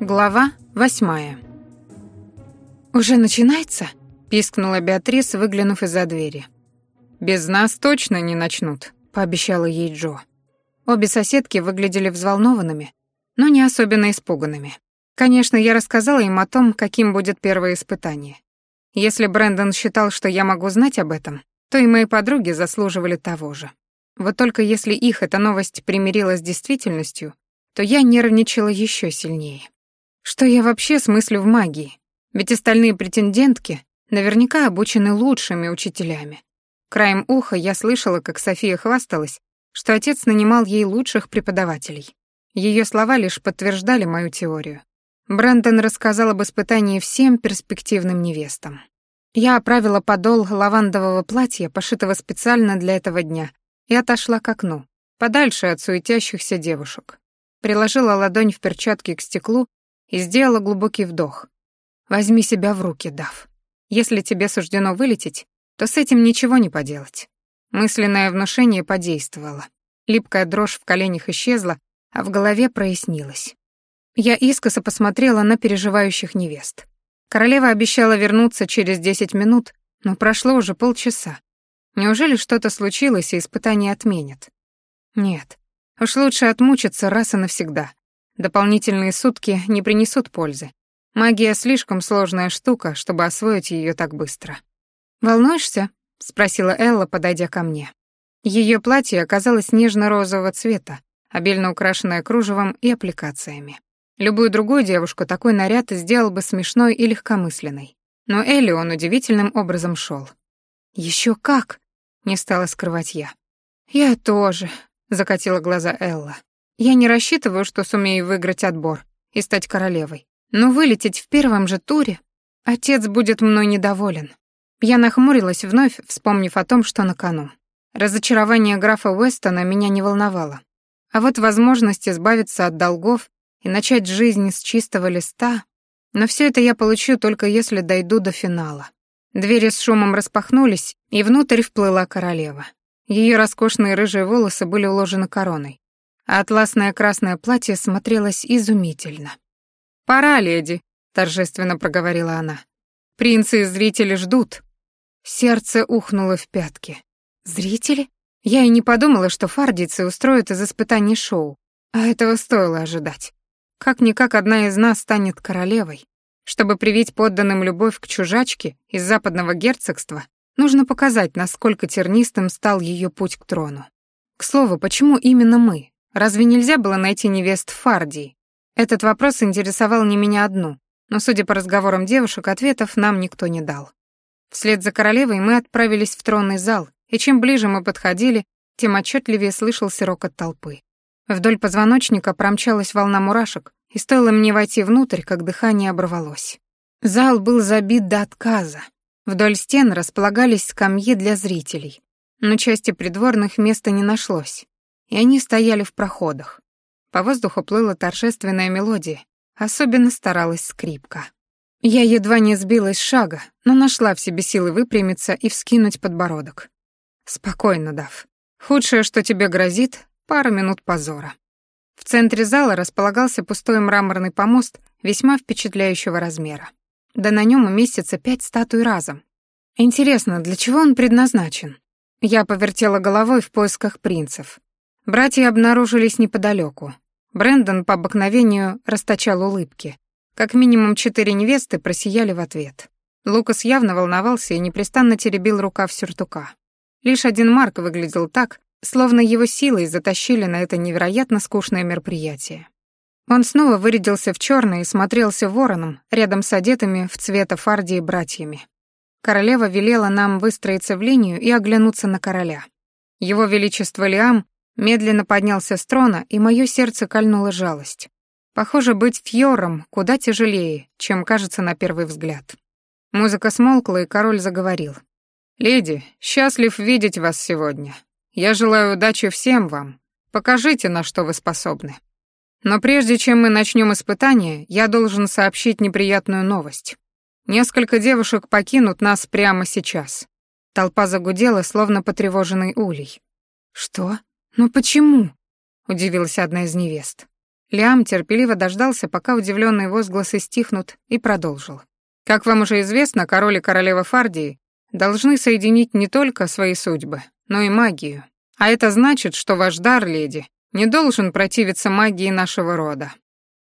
Глава восьмая. «Уже начинается?» — пискнула Беатрис, выглянув из-за двери. «Без нас точно не начнут», — пообещала ей Джо. Обе соседки выглядели взволнованными, но не особенно испуганными. Конечно, я рассказала им о том, каким будет первое испытание. Если Брэндон считал, что я могу знать об этом, то и мои подруги заслуживали того же. Вот только если их эта новость примирила с действительностью, то я нервничала еще сильнее. Что я вообще смыслю в магии? Ведь остальные претендентки наверняка обучены лучшими учителями. Краем уха я слышала, как София хвасталась, что отец нанимал ей лучших преподавателей. Ее слова лишь подтверждали мою теорию. Брэндон рассказал об испытании всем перспективным невестам. Я оправила подол лавандового платья, пошитого специально для этого дня, и отошла к окну, подальше от суетящихся девушек. Приложила ладонь в перчатке к стеклу и сделала глубокий вдох. «Возьми себя в руки, Дав. Если тебе суждено вылететь, то с этим ничего не поделать». Мысленное внушение подействовало. Липкая дрожь в коленях исчезла, а в голове прояснилось. Я искоса посмотрела на переживающих невест. Королева обещала вернуться через десять минут, но прошло уже полчаса. Неужели что-то случилось и испытание отменят? Нет, уж лучше отмучиться раз и навсегда. Дополнительные сутки не принесут пользы. Магия слишком сложная штука, чтобы освоить ее так быстро. «Волнуешься?» — спросила Элла, подойдя ко мне. Ее платье оказалось нежно-розового цвета, обильно украшенное кружевом и аппликациями. Любую другую девушку такой наряд сделал бы смешной и легкомысленной. Но Элли он удивительным образом шел. Еще как!» — не стала скрывать я. «Я тоже», — закатила глаза Элла. «Я не рассчитываю, что сумею выиграть отбор и стать королевой. Но вылететь в первом же туре отец будет мной недоволен». Я нахмурилась, вновь вспомнив о том, что на кону. Разочарование графа Уэстона меня не волновало. А вот возможность избавиться от долгов и начать жизнь с чистого листа, но все это я получу только если дойду до финала. Двери с шумом распахнулись, и внутрь вплыла королева. Ее роскошные рыжие волосы были уложены короной, а атласное красное платье смотрелось изумительно. «Пора, леди», — торжественно проговорила она. «Принцы и зрители ждут». Сердце ухнуло в пятки. «Зрители?» Я и не подумала, что фардицы устроят из испытаний шоу, а этого стоило ожидать. Как-никак одна из нас станет королевой. Чтобы привить подданным любовь к чужачке из западного герцогства, нужно показать, насколько тернистым стал ее путь к трону. К слову, почему именно мы? Разве нельзя было найти невест в Фардии? Этот вопрос интересовал не меня одну, но, судя по разговорам девушек, ответов нам никто не дал. Вслед за королевой мы отправились в тронный зал, и чем ближе мы подходили, тем отчетливее слышался рокот толпы. Вдоль позвоночника промчалась волна мурашек, и стоило мне войти внутрь, как дыхание оборвалось. Зал был забит до отказа. Вдоль стен располагались скамьи для зрителей, но части придворных места не нашлось, и они стояли в проходах. По воздуху плыла торжественная мелодия, особенно старалась скрипка. Я едва не сбилась с шага, но нашла в себе силы выпрямиться и вскинуть подбородок. «Спокойно, Дав. Худшее, что тебе грозит, Пара минут позора. В центре зала располагался пустой мраморный помост весьма впечатляющего размера. Да на нем уместится пять статуй разом. Интересно, для чего он предназначен? Я повертела головой в поисках принцев. Братья обнаружились неподалеку. Брэндон по обыкновению расточал улыбки. Как минимум четыре невесты просияли в ответ. Лукас явно волновался и непрестанно теребил рукав сюртука. Лишь один Марк выглядел так, словно его силой затащили на это невероятно скучное мероприятие. Он снова вырядился в черное и смотрелся вороном рядом с одетыми в цвета фардии братьями. Королева велела нам выстроиться в линию и оглянуться на короля. Его величество Лиам медленно поднялся с трона, и мое сердце кольнула жалость. Похоже, быть фьором куда тяжелее, чем кажется на первый взгляд. Музыка смолкла, и король заговорил. «Леди, счастлив видеть вас сегодня. Я желаю удачи всем вам. Покажите, на что вы способны. Но прежде чем мы начнем испытание, я должен сообщить неприятную новость. Несколько девушек покинут нас прямо сейчас. Толпа загудела, словно потревоженный улей. Что? Но почему? — удивилась одна из невест. Лиам терпеливо дождался, пока удивленные возгласы стихнут, и продолжил. «Как вам уже известно, король и королева Фардии должны соединить не только свои судьбы, но и магию. А это значит, что ваш дар, леди, не должен противиться магии нашего рода.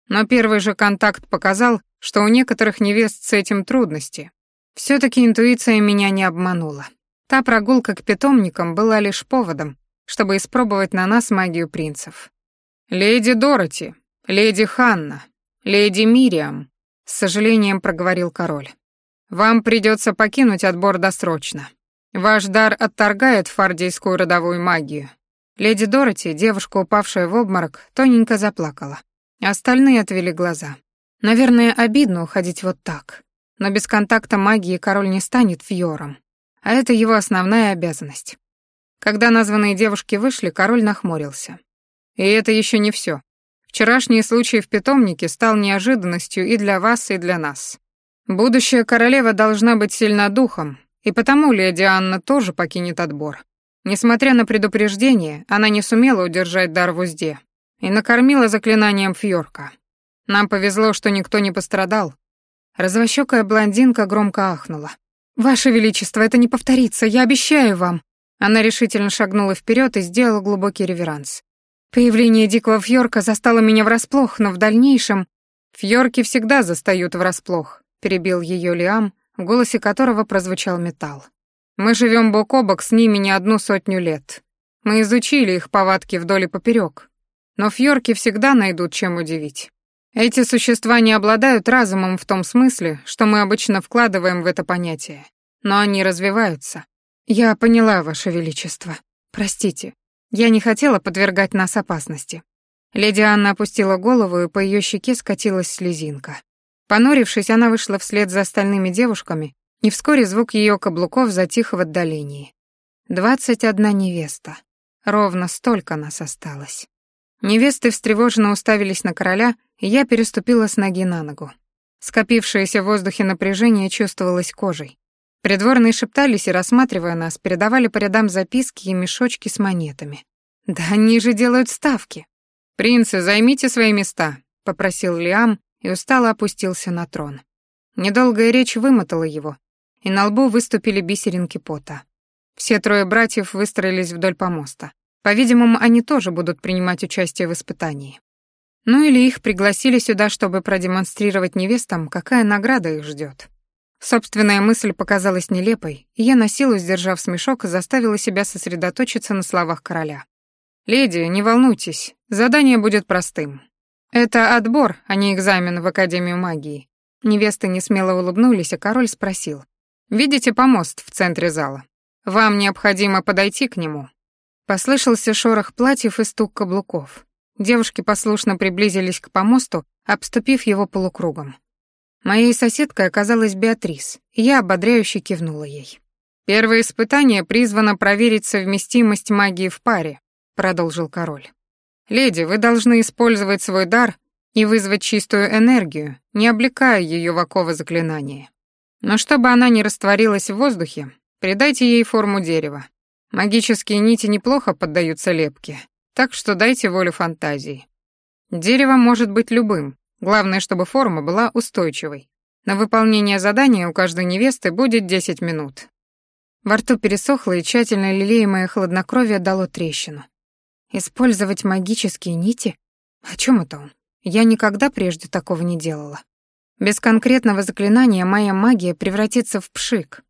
Но первый же контакт показал, что у некоторых невест с этим трудности. все таки интуиция меня не обманула. Та прогулка к питомникам была лишь поводом, чтобы испробовать на нас магию принцев. «Леди Дороти, леди Ханна, леди Мириам», — с сожалением проговорил король. «Вам придется покинуть отбор досрочно. Ваш дар отторгает фардийскую родовую магию». Леди Дороти, девушка, упавшая в обморок, тоненько заплакала. Остальные отвели глаза. Наверное, обидно уходить вот так. Но без контакта магии король не станет фьором. А это его основная обязанность. Когда названные девушки вышли, король нахмурился. И это еще не все. Вчерашний случай в питомнике стал неожиданностью и для вас, и для нас. Будущая королева должна быть сильна духом, и потому леди Анна тоже покинет отбор. Несмотря на предупреждение, она не сумела удержать дар в узде и накормила заклинанием Фьорка. Нам повезло, что никто не пострадал. Развощёкая блондинка громко ахнула. «Ваше Величество, это не повторится, я обещаю вам!» Она решительно шагнула вперед и сделала глубокий реверанс. Появление дикого фьорка застало меня врасплох, но в дальнейшем... Фьорки всегда застают врасплох, перебил ее Лиам, в голосе которого прозвучал металл. Мы живем бок о бок с ними не одну сотню лет. Мы изучили их повадки вдоль и поперек. Но фьорки всегда найдут чем удивить. Эти существа не обладают разумом в том смысле, что мы обычно вкладываем в это понятие. Но они развиваются. Я поняла, Ваше Величество. Простите. Я не хотела подвергать нас опасности. Леди Анна опустила голову, и по ее щеке скатилась слезинка. Понурившись, она вышла вслед за остальными девушками, и вскоре звук ее каблуков затих в отдалении. Двадцать одна невеста. Ровно столько нас осталось. Невесты встревоженно уставились на короля, и я переступила с ноги на ногу. Скопившееся в воздухе напряжение чувствовалось кожей. Придворные шептались и, рассматривая нас, передавали по рядам записки и мешочки с монетами. «Да они же делают ставки!» «Принцы, займите свои места», — попросил Лиам и устало опустился на трон. Недолгая речь вымотала его, и на лбу выступили бисеринки пота. Все трое братьев выстроились вдоль помоста. По-видимому, они тоже будут принимать участие в испытании. Ну или их пригласили сюда, чтобы продемонстрировать невестам, какая награда их ждет. Собственная мысль показалась нелепой, и я на силу, сдержав смешок, заставила себя сосредоточиться на словах короля. «Леди, не волнуйтесь, задание будет простым. Это отбор, а не экзамен в Академию магии». Невесты несмело улыбнулись, а король спросил. «Видите помост в центре зала? Вам необходимо подойти к нему». Послышался шорох платьев и стук каблуков. Девушки послушно приблизились к помосту, обступив его полукругом. Моей соседкой оказалась Беатрис, и я ободряюще кивнула ей. «Первое испытание призвано проверить совместимость магии в паре», — продолжил король. «Леди, вы должны использовать свой дар и вызвать чистую энергию, не облекая ее в оковы заклинания. Но чтобы она не растворилась в воздухе, придайте ей форму дерева. Магические нити неплохо поддаются лепке, так что дайте волю фантазии. Дерево может быть любым, главное, чтобы форма была устойчивой. На выполнение задания у каждой невесты будет 10 минут. Во рту пересохло, и тщательно лелеемое хладнокровие дало трещину. Использовать магические нити? О чем это он? Я никогда прежде такого не делала. Без конкретного заклинания моя магия превратится в пшик.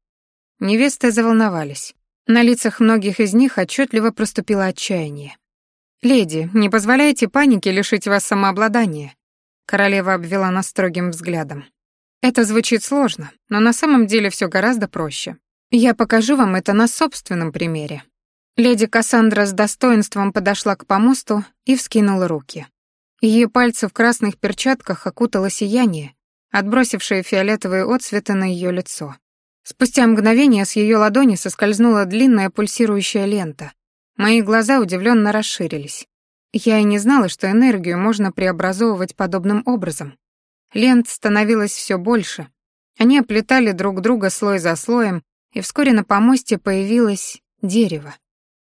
Невесты заволновались. На лицах многих из них отчетливо проступило отчаяние. «Леди, не позволяйте панике лишить вас самообладания», королева обвела нас строгим взглядом. «Это звучит сложно, но на самом деле все гораздо проще. Я покажу вам это на собственном примере». Леди Кассандра с достоинством подошла к помосту и вскинула руки. Ее пальцы в красных перчатках окутало сияние, отбросившее фиолетовые отцветы на ее лицо. Спустя мгновение с ее ладони соскользнула длинная пульсирующая лента, Мои глаза удивленно расширились. Я и не знала, что энергию можно преобразовывать подобным образом. Лент становилось все больше. Они оплетали друг друга слой за слоем, и вскоре на помосте появилось дерево.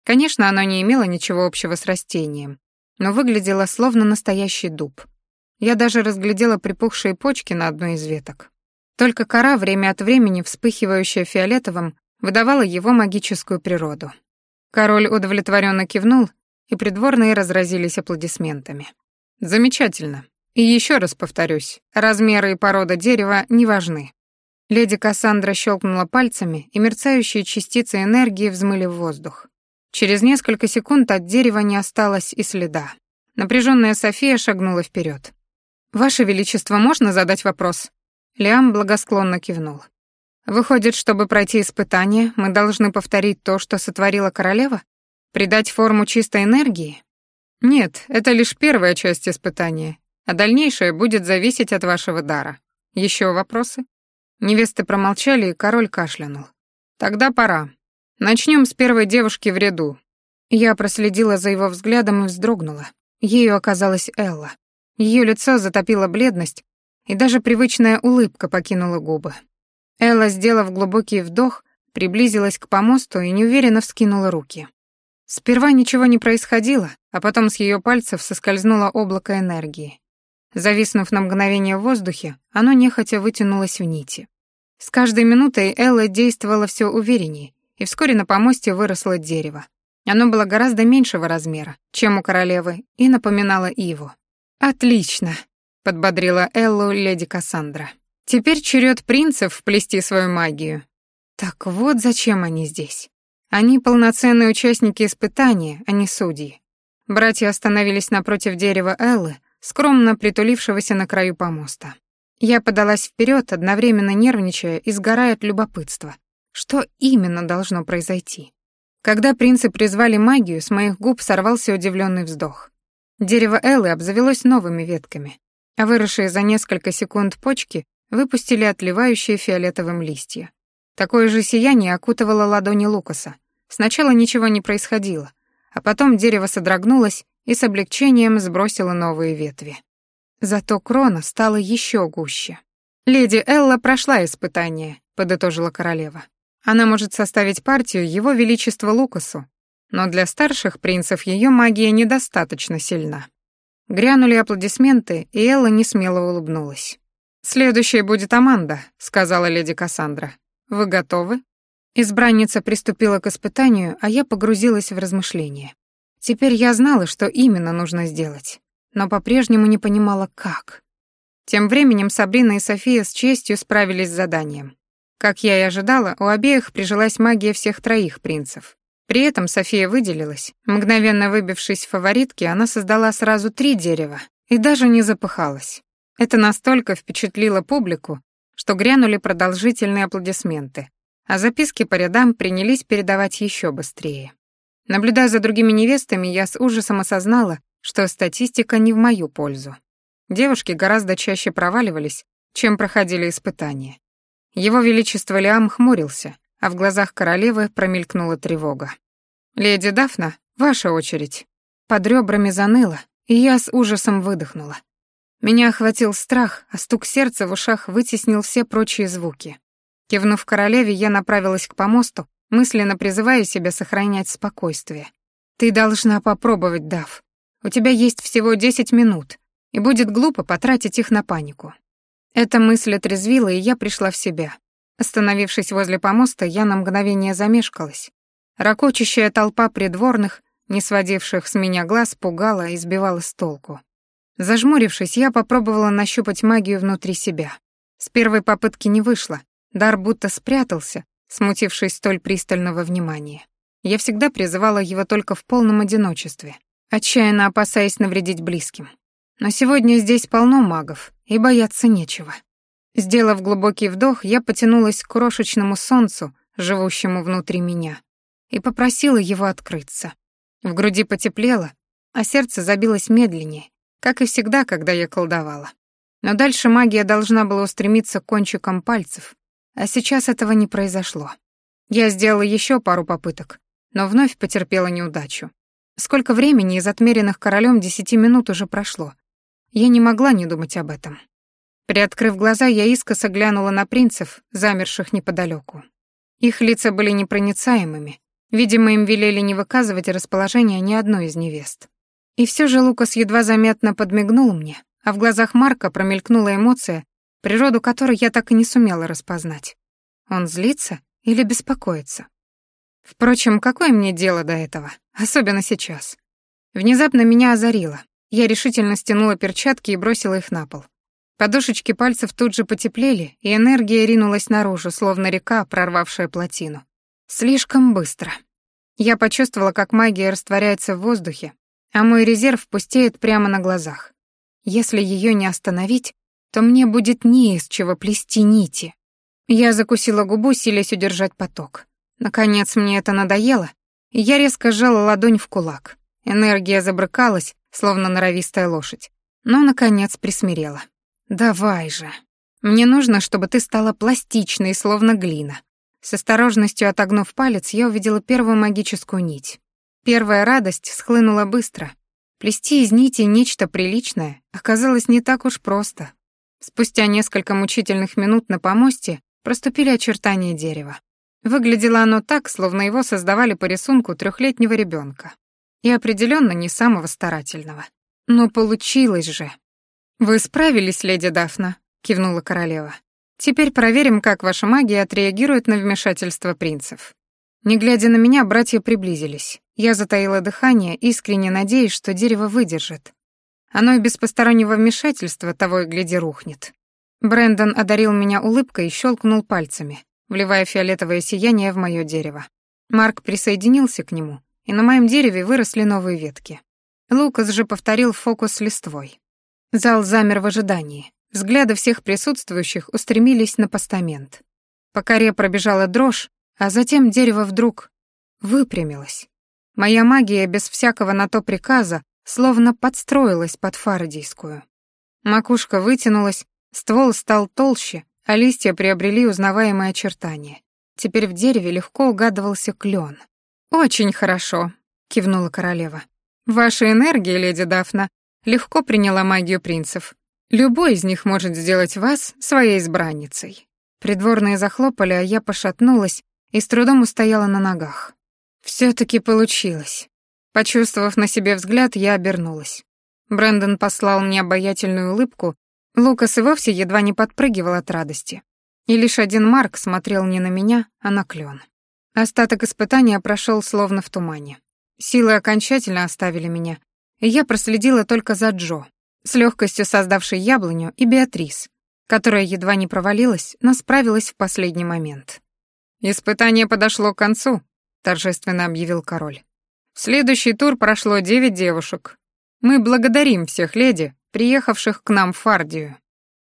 Конечно, оно не имело ничего общего с растением, но выглядела словно настоящий дуб. Я даже разглядела припухшие почки на одной из веток. Только кора, время от времени вспыхивающая фиолетовым, выдавала его магическую природу. Король удовлетворенно кивнул, и придворные разразились аплодисментами. «Замечательно. И еще раз повторюсь, размеры и порода дерева не важны». Леди Кассандра щелкнула пальцами, и мерцающие частицы энергии взмыли в воздух. Через несколько секунд от дерева не осталось и следа. Напряженная София шагнула вперед. «Ваше Величество, можно задать вопрос?» Лиам благосклонно кивнул. «Выходит, чтобы пройти испытание, мы должны повторить то, что сотворила королева? Придать форму чистой энергии?» «Нет, это лишь первая часть испытания, а дальнейшее будет зависеть от вашего дара. Еще вопросы?» Невесты промолчали, и король кашлянул. «Тогда пора. Начнем с первой девушки в ряду». Я проследила за его взглядом и вздрогнула. Ею оказалась Элла. Ее лицо затопило бледность, и даже привычная улыбка покинула губы. Элла, сделав глубокий вдох, приблизилась к помосту и неуверенно вскинула руки. Сперва ничего не происходило, а потом с ее пальцев соскользнуло облако энергии. Зависнув на мгновение в воздухе, оно нехотя вытянулось в нити. С каждой минутой Элла действовала все увереннее, и вскоре на помосте выросло дерево. Оно было гораздо меньшего размера, чем у королевы, и напоминало иву. «Отлично!» — подбодрила Эллу леди Кассандра. «Теперь черед принцев вплести свою магию». Так вот зачем они здесь. Они полноценные участники испытания, а не судьи. Братья остановились напротив дерева Эллы, скромно притулившегося на краю помоста. Я подалась вперед, одновременно нервничая и сгорая от любопытства. Что именно должно произойти? Когда принцы призвали магию, с моих губ сорвался удивленный вздох. Дерево Эллы обзавелось новыми ветками, а выросшие за несколько секунд почки выпустили отливающие фиолетовым листья. Такое же сияние окутывало ладони Лукаса. Сначала ничего не происходило, а потом дерево содрогнулось и с облегчением сбросило новые ветви. Зато крона стала еще гуще. «Леди Элла прошла испытание», — подытожила королева. «Она может составить партию его величества Лукасу, но для старших принцев ее магия недостаточно сильна. Грянули аплодисменты, и Элла несмело улыбнулась. «Следующей будет Аманда», — сказала леди Кассандра. «Вы готовы?» Избранница приступила к испытанию, а я погрузилась в размышления. Теперь я знала, что именно нужно сделать, но по-прежнему не понимала, как. Тем временем Сабрина и София с честью справились с заданием. Как я и ожидала, у обеих прижилась магия всех троих принцев. При этом София выделилась. Мгновенно выбившись в фаворитки, она создала сразу три дерева и даже не запыхалась. Это настолько впечатлило публику, что грянули продолжительные аплодисменты, а записки по рядам принялись передавать еще быстрее. Наблюдая за другими невестами, я с ужасом осознала, что статистика не в мою пользу. Девушки гораздо чаще проваливались, чем проходили испытания. Его Величество Лиам хмурился, а в глазах королевы промелькнула тревога. «Леди Дафна, ваша очередь». Под ребрами заныло, и я с ужасом выдохнула. Меня охватил страх, а стук сердца в ушах вытеснил все прочие звуки. Кивнув королеве, я направилась к помосту, мысленно призывая себя сохранять спокойствие. «Ты должна попробовать, Дав. У тебя есть всего десять минут, и будет глупо потратить их на панику». Эта мысль отрезвила, и я пришла в себя. Остановившись возле помоста, я на мгновение замешкалась. Рокочущая толпа придворных, не сводивших с меня глаз, пугала и сбивала с толку. Зажмурившись, я попробовала нащупать магию внутри себя. С первой попытки не вышло. Дар будто спрятался, смутившись столь пристального внимания. Я всегда призывала его только в полном одиночестве, отчаянно опасаясь навредить близким. Но сегодня здесь полно магов, и бояться нечего. Сделав глубокий вдох, я потянулась к крошечному солнцу, живущему внутри меня и попросила его открыться. В груди потеплело, а сердце забилось медленнее, как и всегда, когда я колдовала. Но дальше магия должна была устремиться к кончикам пальцев, а сейчас этого не произошло. Я сделала еще пару попыток, но вновь потерпела неудачу. Сколько времени из отмеренных королем десяти минут уже прошло. Я не могла не думать об этом. Приоткрыв глаза, я искоса глянула на принцев, замерших неподалеку. Их лица были непроницаемыми, Видимо, им велели не выказывать расположение ни одной из невест. И все же Лукас едва заметно подмигнул мне, а в глазах Марка промелькнула эмоция, природу которой я так и не сумела распознать. Он злится или беспокоится? Впрочем, какое мне дело до этого, особенно сейчас? Внезапно меня озарило. Я решительно стянула перчатки и бросила их на пол. Подушечки пальцев тут же потеплели, и энергия ринулась наружу, словно река, прорвавшая плотину. Слишком быстро. Я почувствовала, как магия растворяется в воздухе, а мой резерв пустеет прямо на глазах. Если ее не остановить, то мне будет не из чего плести нити. Я закусила губу, силясь удержать поток. Наконец мне это надоело, и я резко сжала ладонь в кулак. Энергия забрыкалась, словно норовистая лошадь, но, наконец, присмирела. «Давай же. Мне нужно, чтобы ты стала пластичной, словно глина». С осторожностью отогнув палец, я увидела первую магическую нить. Первая радость схлынула быстро. Плести из нити нечто приличное оказалось не так уж просто. Спустя несколько мучительных минут на помосте проступили очертания дерева. Выглядело оно так, словно его создавали по рисунку трехлетнего ребенка. И определенно не самого старательного. Но получилось же. «Вы справились, леди Дафна», — кивнула королева. «Теперь проверим, как ваша магия отреагирует на вмешательство принцев». Не глядя на меня, братья приблизились. Я затаила дыхание, искренне надеясь, что дерево выдержит. Оно и без постороннего вмешательства того и гляди рухнет. Брэндон одарил меня улыбкой и щелкнул пальцами, вливая фиолетовое сияние в мое дерево. Марк присоединился к нему, и на моем дереве выросли новые ветки. Лукас же повторил фокус с листвой. Зал замер в ожидании. Взгляды всех присутствующих устремились на постамент. По коре пробежала дрожь, а затем дерево вдруг выпрямилось. Моя магия без всякого на то приказа словно подстроилась под фарадийскую. Макушка вытянулась, ствол стал толще, а листья приобрели узнаваемые очертания. Теперь в дереве легко угадывался клен. «Очень хорошо», — кивнула королева. «Ваша энергия, леди Дафна, легко приняла магию принцев. Любой из них может сделать вас своей избранницей». Придворные захлопали, а я пошатнулась и с трудом устояла на ногах. Все-таки получилось. Почувствовав на себе взгляд, я обернулась. Брэндон послал мне обаятельную улыбку, Лукас и вовсе едва не подпрыгивал от радости. И лишь один Марк смотрел не на меня, а на клен. Остаток испытания прошел словно в тумане. Силы окончательно оставили меня, и я проследила только за Джо, с легкостью создавшей яблоню, и Беатрис, которая едва не провалилась, но справилась в последний момент. «Испытание подошло к концу», торжественно объявил король. В следующий тур прошло девять девушек. Мы благодарим всех леди, приехавших к нам в Фардию.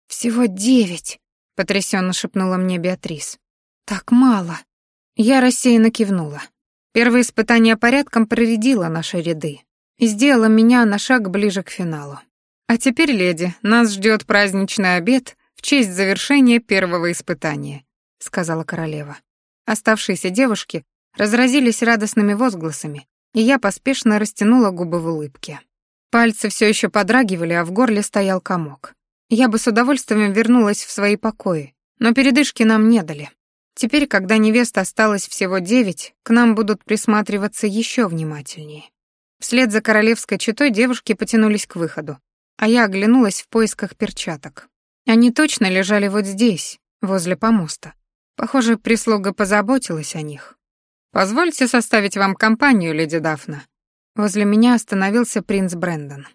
Всего девять, потрясенно шепнула мне Беатрис. Так мало. Я рассеянно кивнула. Первое испытание порядком проредило наши ряды и сделало меня на шаг ближе к финалу. А теперь, леди, нас ждет праздничный обед в честь завершения первого испытания, сказала королева. Оставшиеся девушки разразились радостными возгласами, и я поспешно растянула губы в улыбке. Пальцы все еще подрагивали, а в горле стоял комок. Я бы с удовольствием вернулась в свои покои, но передышки нам не дали. Теперь, когда невест осталось всего девять, к нам будут присматриваться еще внимательнее. Вслед за королевской четой девушки потянулись к выходу, а я оглянулась в поисках перчаток. Они точно лежали вот здесь, возле помоста. Похоже, прислуга позаботилась о них. «Позвольте составить вам компанию, леди Дафна». Возле меня остановился принц Брэндон.